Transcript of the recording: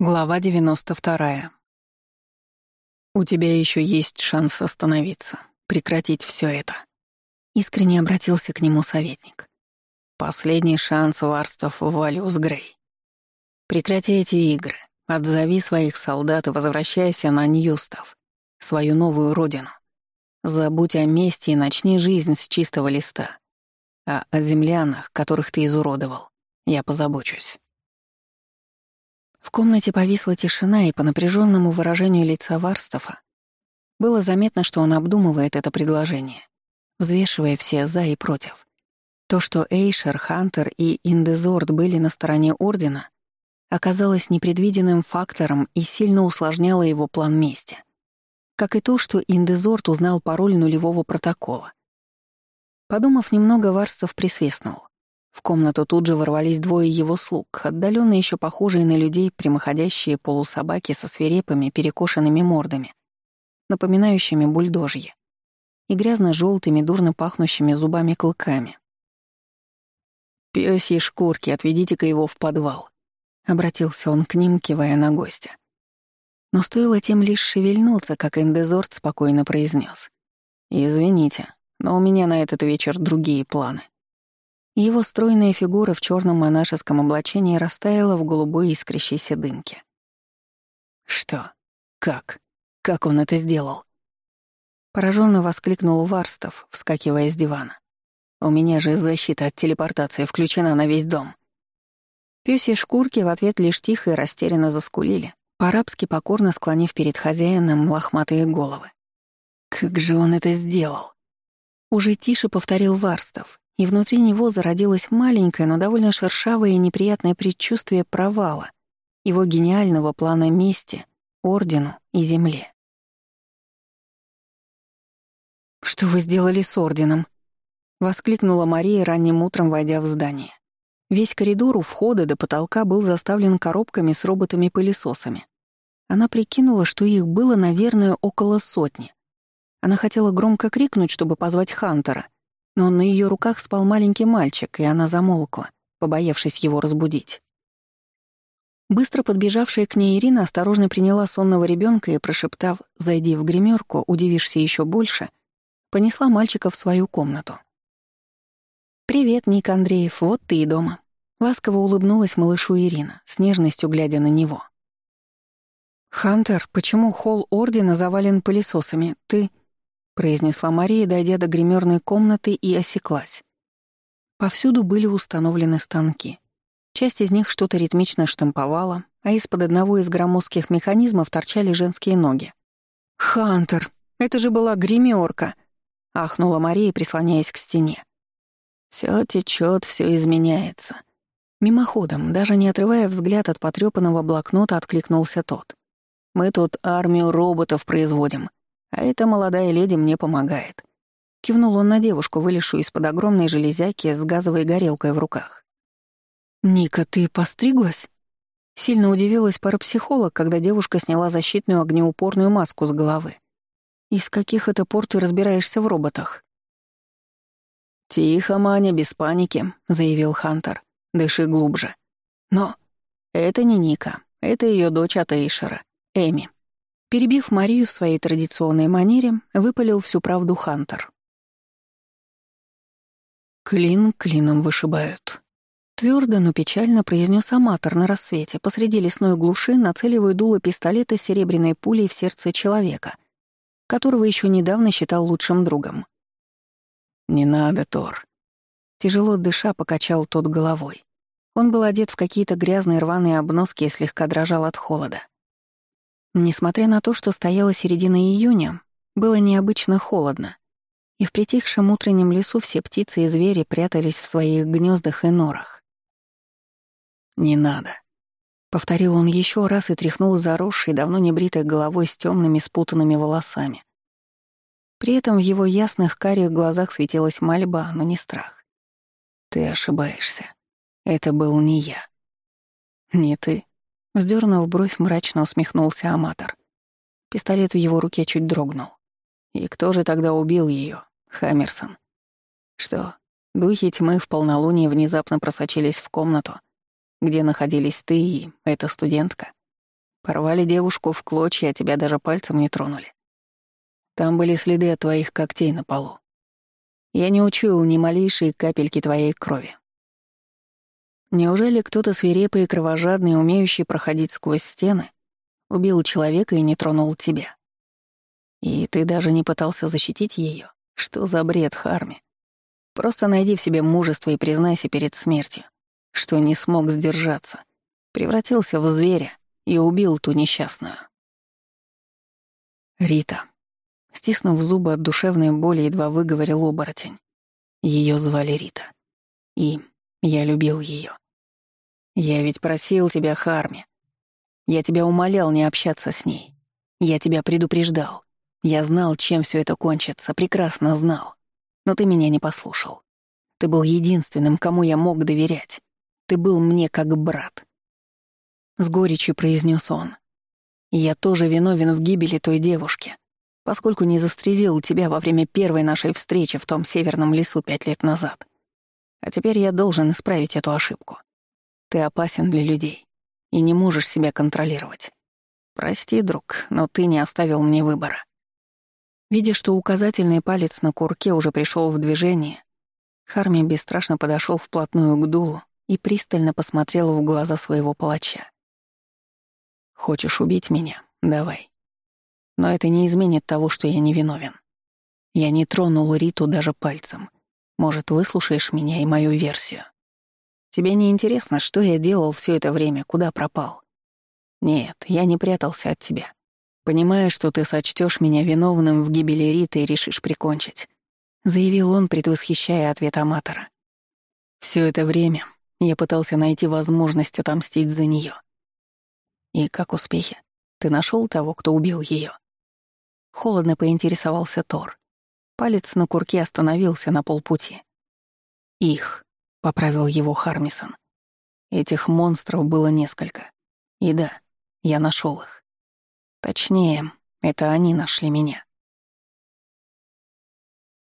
Глава 92. «У тебя еще есть шанс остановиться, прекратить все это», — искренне обратился к нему советник. «Последний шанс варстов Валиус Грей. Прекрати эти игры, отзови своих солдат и возвращайся на Ньюстов, свою новую родину. Забудь о мести и начни жизнь с чистого листа. А о землянах, которых ты изуродовал, я позабочусь». В комнате повисла тишина, и по напряженному выражению лица Варстова было заметно, что он обдумывает это предложение, взвешивая все «за» и «против». То, что Эйшер, Хантер и Индезорд были на стороне Ордена, оказалось непредвиденным фактором и сильно усложняло его план мести. Как и то, что Индезорд узнал пароль нулевого протокола. Подумав немного, Варстов присвистнул. В комнату тут же ворвались двое его слуг, отдаленно еще похожие на людей, прямоходящие полусобаки со свирепыми, перекошенными мордами, напоминающими бульдожье, и грязно-желтыми, дурно пахнущими зубами-клыками. «Пёсьи шкурки, отведите-ка его в подвал», — обратился он к ним, кивая на гостя. Но стоило тем лишь шевельнуться, как Эндезорд спокойно произнес. «Извините, но у меня на этот вечер другие планы». Его стройная фигура в черном монашеском облачении растаяла в голубой искрящейся дымке. «Что? Как? Как он это сделал?» Пораженно воскликнул Варстов, вскакивая с дивана. «У меня же защита от телепортации включена на весь дом». Пёсьи шкурки в ответ лишь тихо и растерянно заскулили, по-арабски покорно склонив перед хозяином лохматые головы. «Как же он это сделал?» Уже тише повторил Варстов, и внутри него зародилось маленькое, но довольно шершавое и неприятное предчувствие провала его гениального плана мести, ордену и земле. «Что вы сделали с орденом?» — воскликнула Мария ранним утром, войдя в здание. Весь коридор у входа до потолка был заставлен коробками с роботами-пылесосами. Она прикинула, что их было, наверное, около сотни. Она хотела громко крикнуть, чтобы позвать Хантера, но на ее руках спал маленький мальчик, и она замолкла, побоявшись его разбудить. Быстро подбежавшая к ней Ирина осторожно приняла сонного ребенка и, прошептав «Зайди в гримерку, удивишься еще больше», понесла мальчика в свою комнату. «Привет, Ник Андреев, вот ты и дома», — ласково улыбнулась малышу Ирина, с нежностью глядя на него. «Хантер, почему холл Ордена завален пылесосами? Ты...» произнесла Мария, дойдя до гримерной комнаты и осеклась. Повсюду были установлены станки. Часть из них что-то ритмично штамповала, а из-под одного из громоздких механизмов торчали женские ноги. «Хантер, это же была гримерка!» — ахнула Мария, прислоняясь к стене. «Все течет, все изменяется». Мимоходом, даже не отрывая взгляд от потрепанного блокнота, откликнулся тот. «Мы тут армию роботов производим. А эта молодая леди мне помогает». Кивнул он на девушку, вылезшую из-под огромной железяки с газовой горелкой в руках. «Ника, ты постриглась?» Сильно удивилась парапсихолог, когда девушка сняла защитную огнеупорную маску с головы. «Из каких это пор ты разбираешься в роботах?» «Тихо, Маня, без паники», — заявил Хантер. «Дыши глубже». «Но...» «Это не Ника. Это ее дочь от Эми. Перебив Марию в своей традиционной манере, выпалил всю правду Хантер. «Клин клином вышибают», — твердо, но печально произнес аматор на рассвете, посреди лесной глуши, нацеливая дуло пистолета серебряной пулей в сердце человека, которого еще недавно считал лучшим другом. «Не надо, Тор», — тяжело дыша покачал тот головой. Он был одет в какие-то грязные рваные обноски и слегка дрожал от холода. Несмотря на то, что стояла середина июня, было необычно холодно, и в притихшем утреннем лесу все птицы и звери прятались в своих гнездах и норах. «Не надо», — повторил он еще раз и тряхнул заросшей, давно небритой головой с темными спутанными волосами. При этом в его ясных карих глазах светилась мольба, но не страх. «Ты ошибаешься. Это был не я». «Не ты», Вздернув бровь, мрачно усмехнулся Аматор. Пистолет в его руке чуть дрогнул. «И кто же тогда убил ее? Хаммерсон?» «Что, духи тьмы в полнолуние внезапно просочились в комнату, где находились ты и эта студентка? Порвали девушку в клочья, а тебя даже пальцем не тронули. Там были следы от твоих когтей на полу. Я не учуял ни малейшей капельки твоей крови, Неужели кто-то свирепый и кровожадный, умеющий проходить сквозь стены, убил человека и не тронул тебя? И ты даже не пытался защитить ее? Что за бред, Харми? Просто найди в себе мужество и признайся перед смертью, что не смог сдержаться, превратился в зверя и убил ту несчастную. Рита. Стиснув зубы от душевной боли, едва выговорил оборотень. Ее звали Рита. И я любил ее. Я ведь просил тебя, Харми. Я тебя умолял не общаться с ней. Я тебя предупреждал. Я знал, чем все это кончится, прекрасно знал. Но ты меня не послушал. Ты был единственным, кому я мог доверять. Ты был мне как брат. С горечью произнес он. Я тоже виновен в гибели той девушки, поскольку не застрелил тебя во время первой нашей встречи в том северном лесу пять лет назад. А теперь я должен исправить эту ошибку ты опасен для людей и не можешь себя контролировать. Прости, друг, но ты не оставил мне выбора». Видя, что указательный палец на курке уже пришел в движение, Харми бесстрашно подошел вплотную к дулу и пристально посмотрел в глаза своего палача. «Хочешь убить меня? Давай. Но это не изменит того, что я невиновен. Я не тронул Риту даже пальцем. Может, выслушаешь меня и мою версию?» Тебе не интересно, что я делал все это время, куда пропал? Нет, я не прятался от тебя. Понимая, что ты сочтешь меня виновным в гибели Риты и решишь прикончить, заявил он, предвосхищая ответ аматора. Все это время я пытался найти возможность отомстить за нее. И как успехи? Ты нашел того, кто убил ее? Холодно поинтересовался Тор. Палец на курке остановился на полпути. Их. Поправил его Хармисон. Этих монстров было несколько. И да, я нашел их. Точнее, это они нашли меня.